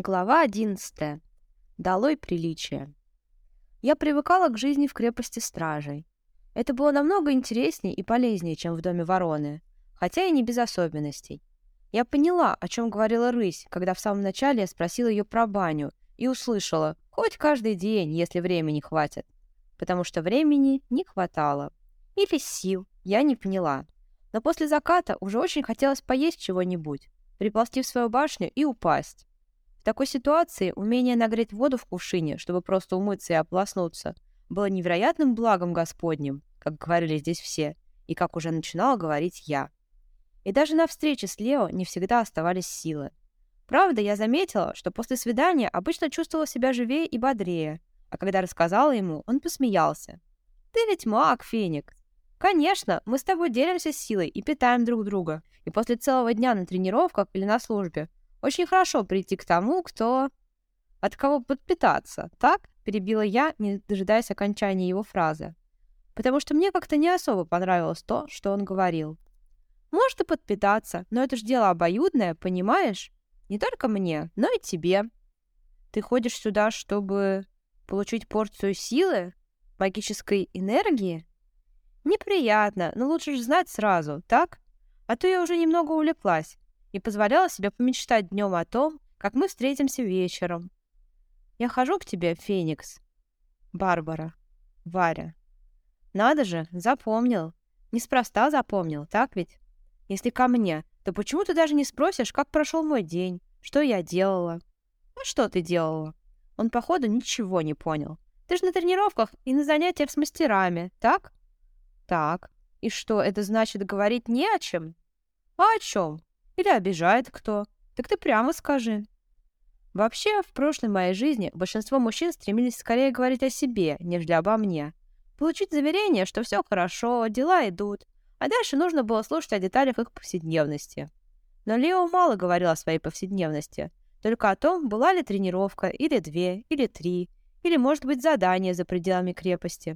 Глава 11. Долой приличие. Я привыкала к жизни в крепости стражей. Это было намного интереснее и полезнее, чем в доме вороны, хотя и не без особенностей. Я поняла, о чем говорила рысь, когда в самом начале я спросила ее про баню и услышала «хоть каждый день, если времени хватит», потому что времени не хватало. Или сил, я не поняла. Но после заката уже очень хотелось поесть чего-нибудь, приползти в свою башню и упасть. Такой ситуации умение нагреть воду в кувшине, чтобы просто умыться и ополоснуться, было невероятным благом Господним, как говорили здесь все, и как уже начинала говорить я. И даже на встрече с Лео не всегда оставались силы. Правда, я заметила, что после свидания обычно чувствовала себя живее и бодрее, а когда рассказала ему, он посмеялся. «Ты ведь маг, Феникс!» «Конечно, мы с тобой делимся силой и питаем друг друга, и после целого дня на тренировках или на службе очень хорошо прийти к тому, кто... От кого подпитаться, так?» — перебила я, не дожидаясь окончания его фразы. Потому что мне как-то не особо понравилось то, что он говорил. «Может и подпитаться, но это ж дело обоюдное, понимаешь? Не только мне, но и тебе. Ты ходишь сюда, чтобы получить порцию силы, магической энергии? Неприятно, но лучше же знать сразу, так? А то я уже немного увлеклась и позволяла себе помечтать днем о том, как мы встретимся вечером. Я хожу к тебе, Феникс. Барбара. Варя. Надо же, запомнил. Неспроста запомнил, так ведь? Если ко мне, то почему ты даже не спросишь, как прошел мой день, что я делала? А что ты делала? Он, походу, ничего не понял. Ты же на тренировках и на занятиях с мастерами, так? Так. И что, это значит говорить не о чем? А о чем? Или обижает кто? Так ты прямо скажи. Вообще, в прошлой моей жизни большинство мужчин стремились скорее говорить о себе, нежели обо мне. Получить заверение, что все хорошо, дела идут, а дальше нужно было слушать о деталях их повседневности. Но Лео мало говорил о своей повседневности, только о том, была ли тренировка, или две, или три, или, может быть, задание за пределами крепости.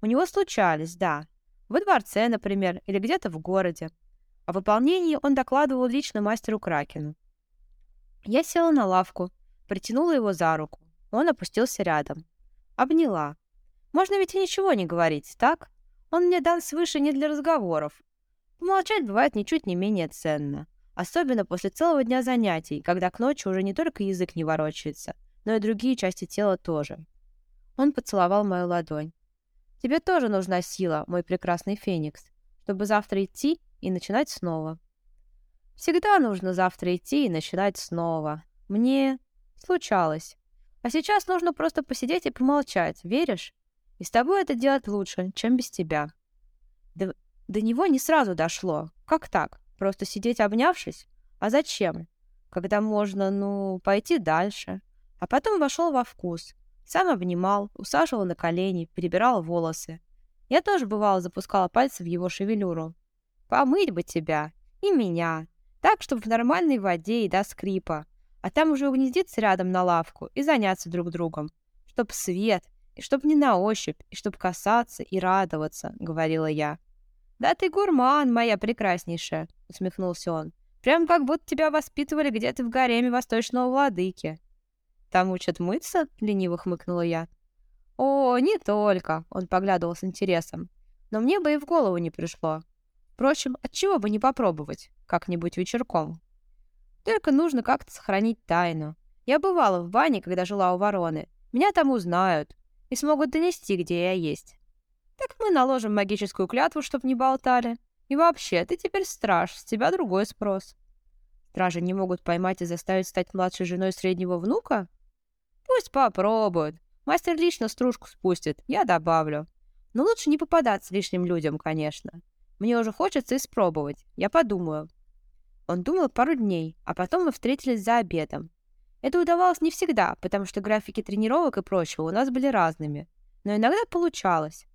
У него случались, да. Во дворце, например, или где-то в городе. О выполнении он докладывал лично мастеру Кракену. Я села на лавку, притянула его за руку. Он опустился рядом. Обняла. Можно ведь и ничего не говорить, так? Он мне дан свыше не для разговоров. Помолчать бывает ничуть не менее ценно. Особенно после целого дня занятий, когда к ночи уже не только язык не ворочается, но и другие части тела тоже. Он поцеловал мою ладонь. «Тебе тоже нужна сила, мой прекрасный Феникс, чтобы завтра идти и начинать снова. Всегда нужно завтра идти и начинать снова. Мне случалось. А сейчас нужно просто посидеть и помолчать, веришь? И с тобой это делать лучше, чем без тебя. До, до него не сразу дошло. Как так? Просто сидеть обнявшись? А зачем? Когда можно, ну, пойти дальше. А потом вошел во вкус. Сам обнимал, усаживал на колени, перебирал волосы. Я тоже, бывало, запускала пальцы в его шевелюру, Помыть бы тебя и меня, так, чтобы в нормальной воде и до скрипа, а там уже угнездиться рядом на лавку и заняться друг другом, чтоб свет, и чтоб не на ощупь, и чтоб касаться и радоваться», — говорила я. «Да ты гурман, моя прекраснейшая», — усмехнулся он. «Прям как будто тебя воспитывали где-то в гареме восточного владыки». «Там учат мыться?» — лениво хмыкнула я. «О, не только», — он поглядывал с интересом. «Но мне бы и в голову не пришло. Впрочем, отчего бы не попробовать как-нибудь вечерком? Только нужно как-то сохранить тайну. Я бывала в бане, когда жила у вороны. Меня там узнают и смогут донести, где я есть. Так мы наложим магическую клятву, чтоб не болтали. И вообще, ты теперь страж, с тебя другой спрос. Стражи не могут поймать и заставить стать младшей женой среднего внука? Пусть попробуют. Мастер лично стружку спустит, я добавлю. Но лучше не попадаться лишним людям, конечно. Мне уже хочется испробовать. Я подумаю». Он думал пару дней, а потом мы встретились за обедом. Это удавалось не всегда, потому что графики тренировок и прочего у нас были разными. Но иногда получалось.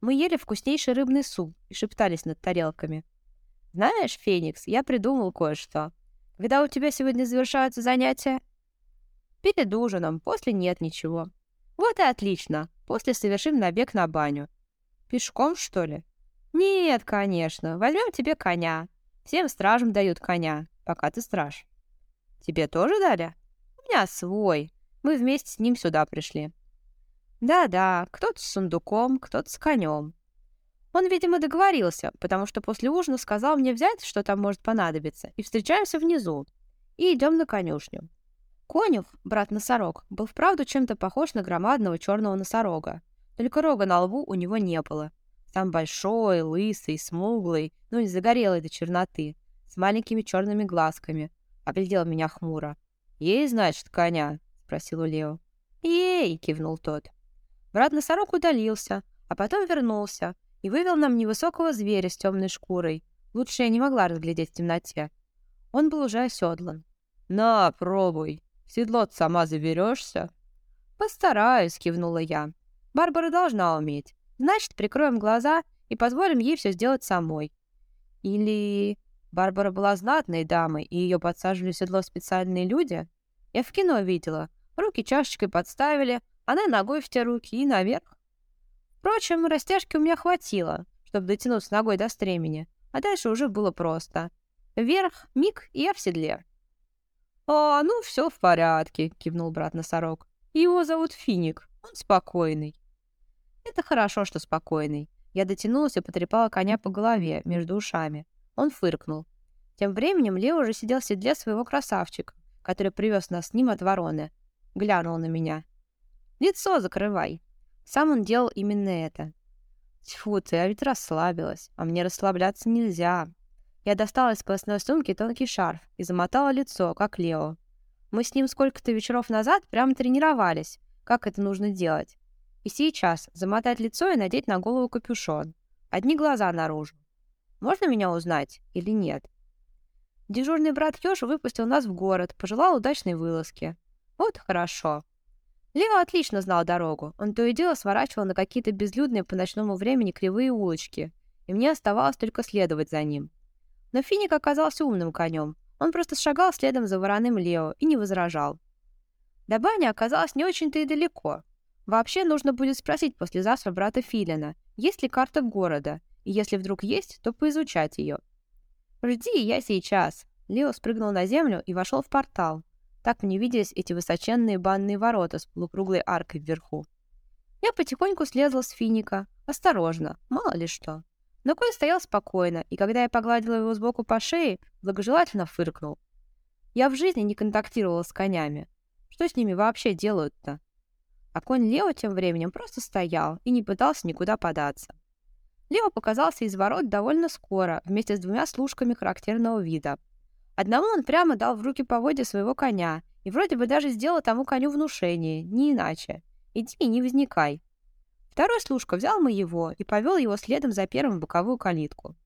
Мы ели вкуснейший рыбный суп и шептались над тарелками. «Знаешь, Феникс, я придумал кое-что. Когда у тебя сегодня завершаются занятия?» «Перед ужином, после нет ничего». «Вот и отлично. После совершим набег на баню». «Пешком, что ли?» «Нет, конечно. Возьмем тебе коня. Всем стражам дают коня, пока ты страж». «Тебе тоже дали?» меня свой. Мы вместе с ним сюда пришли. Да-да, кто-то с сундуком, кто-то с конем. Он, видимо, договорился, потому что после ужина сказал мне взять, что там может понадобиться, и встречаемся внизу. И идем на конюшню. Конюх, брат-носорог, был вправду чем-то похож на громадного черного носорога. Только рога на лбу у него не было. Там большой, лысый, смуглый, ну не загорелый до черноты, с маленькими черными глазками. Оглядел меня хмуро. «Ей, значит, коня?» — спросил у Лео. «Ей!» — кивнул тот. Брат-носорог удалился, а потом вернулся, и вывел нам невысокого зверя с темной шкурой. Лучше я не могла разглядеть в темноте. Он был уже оседлан. «На, пробуй. В седло сама заберешься?» «Постараюсь», — кивнула я. «Барбара должна уметь. Значит, прикроем глаза и позволим ей все сделать самой». Или Барбара была знатной дамой, и ее подсаживали в седло специальные люди? Я в кино видела. Руки чашечкой подставили, она ногой в те руки и наверх. Впрочем, растяжки у меня хватило, чтобы дотянуться ногой до стремени, а дальше уже было просто. Вверх, миг, и я в седле. «А, ну, все в порядке», — кивнул брат-носорог. «Его зовут Финик, он спокойный». «Это хорошо, что спокойный». Я дотянулась и потрепала коня по голове, между ушами. Он фыркнул. Тем временем Лео уже сидел в седле своего красавчика, который привез нас с ним от вороны. Глянул на меня. «Лицо закрывай», сам он делал именно это. Тьфу ты, а ведь расслабилась. А мне расслабляться нельзя. Я достала из поясной сумки тонкий шарф и замотала лицо, как Лео. Мы с ним сколько-то вечеров назад прямо тренировались, как это нужно делать. И сейчас замотать лицо и надеть на голову капюшон. Одни глаза наружу. Можно меня узнать или нет? Дежурный брат Ёж выпустил нас в город, пожелал удачной вылазки. Вот хорошо. Лео отлично знал дорогу. Он то и дело сворачивал на какие-то безлюдные по ночному времени кривые улочки, и мне оставалось только следовать за ним. Но Финик оказался умным конем. Он просто шагал следом за вороным Лео и не возражал. До бани оказалось не очень-то и далеко. Вообще нужно будет спросить послезавтра брата Филина, есть ли карта города, и если вдруг есть, то поизучать ее. «Жди, я сейчас!» Лео спрыгнул на землю и вошел в портал, так мне виделись эти высоченные банные ворота с полукруглой аркой вверху. Я потихоньку слезла с финика. Осторожно, мало ли что. Но конь стоял спокойно, и когда я погладила его сбоку по шее, благожелательно фыркнул. Я в жизни не контактировала с конями. Что с ними вообще делают-то? А конь Лео тем временем просто стоял и не пытался никуда податься. Лео показался из ворот довольно скоро, вместе с двумя служками характерного вида, Одному он прямо дал в руки поводья своего коня и вроде бы даже сделал тому коню внушение, не иначе. Иди и не возникай. Второй служка взял моего и повел его следом за первым в боковую калитку.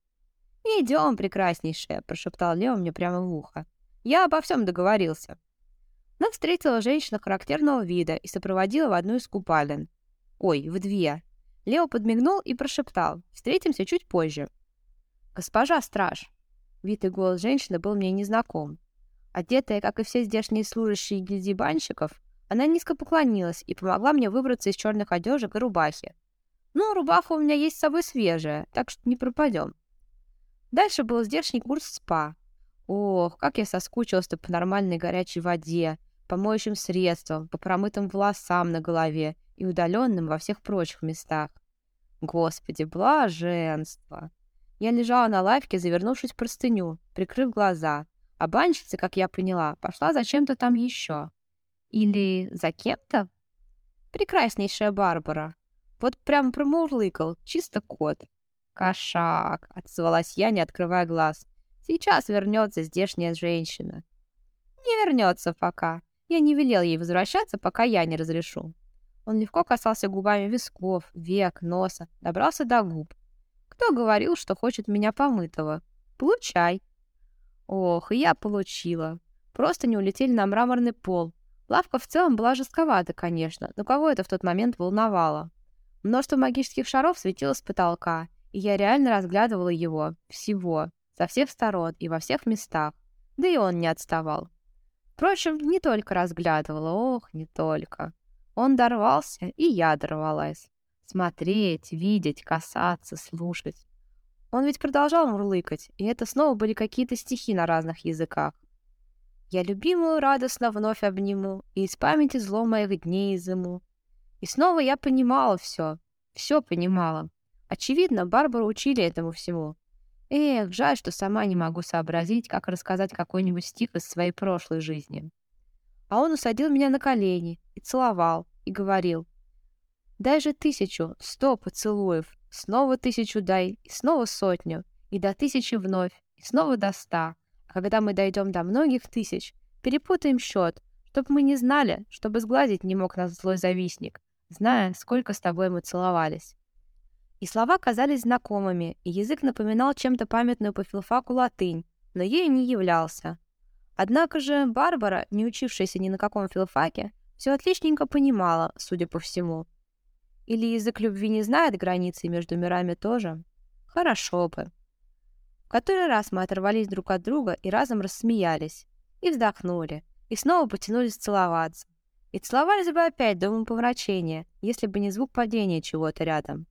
«Идем, прекраснейшая», — прошептал Лео мне прямо в ухо. «Я обо всем договорился». Нас встретила женщина характерного вида и сопроводила в одну из купалин. Ой, в две. Лео подмигнул и прошептал. «Встретимся чуть позже». «Госпожа страж», Вид и голос женщины был мне незнаком. Одетая, как и все здешние служащие гильдии банщиков, она низко поклонилась и помогла мне выбраться из черных одежек и рубахи. Ну, рубаха у меня есть с собой свежая, так что не пропадем. Дальше был здешний курс спа. Ох, как я соскучилась-то по нормальной горячей воде, по моющим средствам, по промытым волосам на голове и удаленным во всех прочих местах. Господи, блаженство! Я лежала на лавке, завернувшись в простыню, прикрыв глаза, а банщица, как я поняла, пошла за чем-то там еще. Или за кем-то? Прекраснейшая Барбара. Вот прям промурлыкал, чисто кот. «Кошак!» — отзвалась я, не открывая глаз. «Сейчас вернется здешняя женщина». «Не вернется пока. Я не велел ей возвращаться, пока я не разрешу». Он легко касался губами висков, век, носа, добрался до губ. Кто говорил, что хочет меня помытого? Получай. Ох, и я получила. Просто не улетели на мраморный пол. Лавка в целом была жестковата, конечно, но кого это в тот момент волновало? Множество магических шаров светилось с потолка, и я реально разглядывала его, всего, со всех сторон и во всех местах. Да и он не отставал. Впрочем, не только разглядывала, ох, не только. Он дорвался, и я дорвалась. Смотреть, видеть, касаться, слушать. Он ведь продолжал мурлыкать, и это снова были какие-то стихи на разных языках. Я любимую радостно вновь обниму, И из памяти зло моих дней изыму. И снова я понимала все, все понимала. Очевидно, Барбару учили этому всему. Эх, жаль, что сама не могу сообразить, как рассказать какой-нибудь стих из своей прошлой жизни. А он усадил меня на колени и целовал, и говорил, «Дай же тысячу, сто поцелуев, снова тысячу дай, и снова сотню, и до тысячи вновь, и снова до ста. А когда мы дойдем до многих тысяч, перепутаем счет, чтоб мы не знали, чтобы сглазить не мог нас злой завистник, зная, сколько с тобой мы целовались». И слова казались знакомыми, и язык напоминал чем-то памятную по филфаку латынь, но ею не являлся. Однако же Барбара, не учившаяся ни на каком филфаке, все отличненько понимала, судя по всему. Или язык любви не знает границы между мирами тоже? Хорошо бы. В который раз мы оторвались друг от друга и разом рассмеялись, и вздохнули, и снова потянулись целоваться. И целовались бы опять до умопомрачения, если бы не звук падения чего-то рядом.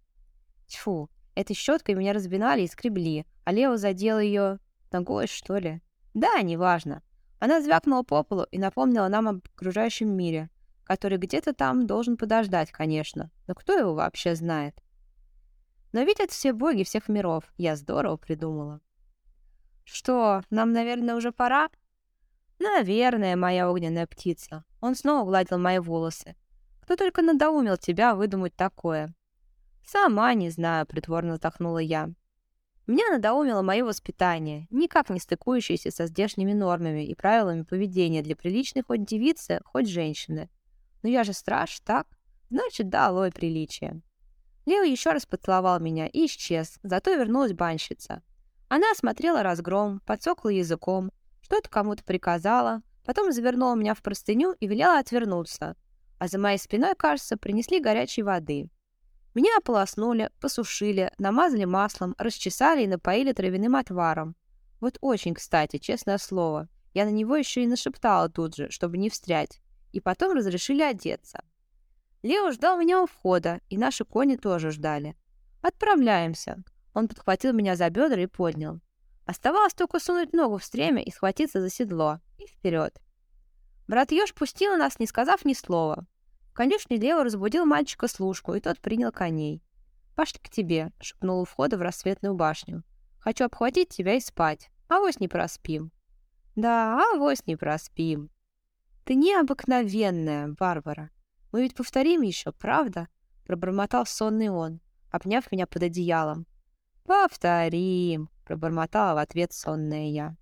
Тьфу, этой щеткой меня разбинали и скребли, а Лео задел ее ногой, что ли. Да, неважно. Она звякнула по полу и напомнила нам об окружающем мире, который где-то там должен подождать, конечно. Но кто его вообще знает? Но видят все боги всех миров. Я здорово придумала. Что, нам, наверное, уже пора? Наверное, моя огненная птица. Он снова гладил мои волосы. Кто только надоумил тебя выдумать такое? «Сама не знаю», — притворно вздохнула я. Меня надоумило мое воспитание, никак не стыкующееся со здешними нормами и правилами поведения для приличной хоть девицы, хоть женщины. Но я же страж, так? Значит, да, алой приличие. Лео еще раз поцеловал меня и исчез, зато вернулась банщица. Она осмотрела разгром, подсокла языком, что-то кому-то приказала, потом завернула меня в простыню и велела отвернуться. А за моей спиной, кажется, принесли горячей воды. Меня ополоснули, посушили, намазали маслом, расчесали и напоили травяным отваром. Вот очень кстати, честное слово. Я на него еще и нашептала тут же, чтобы не встрять. И потом разрешили одеться. Лео ждал меня у входа, и наши кони тоже ждали. «Отправляемся». Он подхватил меня за бедра и поднял. Оставалось только сунуть ногу в стремя и схватиться за седло. И вперед. Брат Ёж пустил нас, не сказав ни слова. Конюшни Лео разбудил мальчика служку, и тот принял коней. «Пошли к тебе», — шепнул у входа в рассветную башню. «Хочу обхватить тебя и спать. Авось не проспим». «Да, авось не проспим». «Ты необыкновенная, Барбара. Мы ведь повторим еще, правда?» — пробормотал сонный он, обняв меня под одеялом. «Повторим», — пробормотала в ответ сонная я.